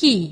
aqui.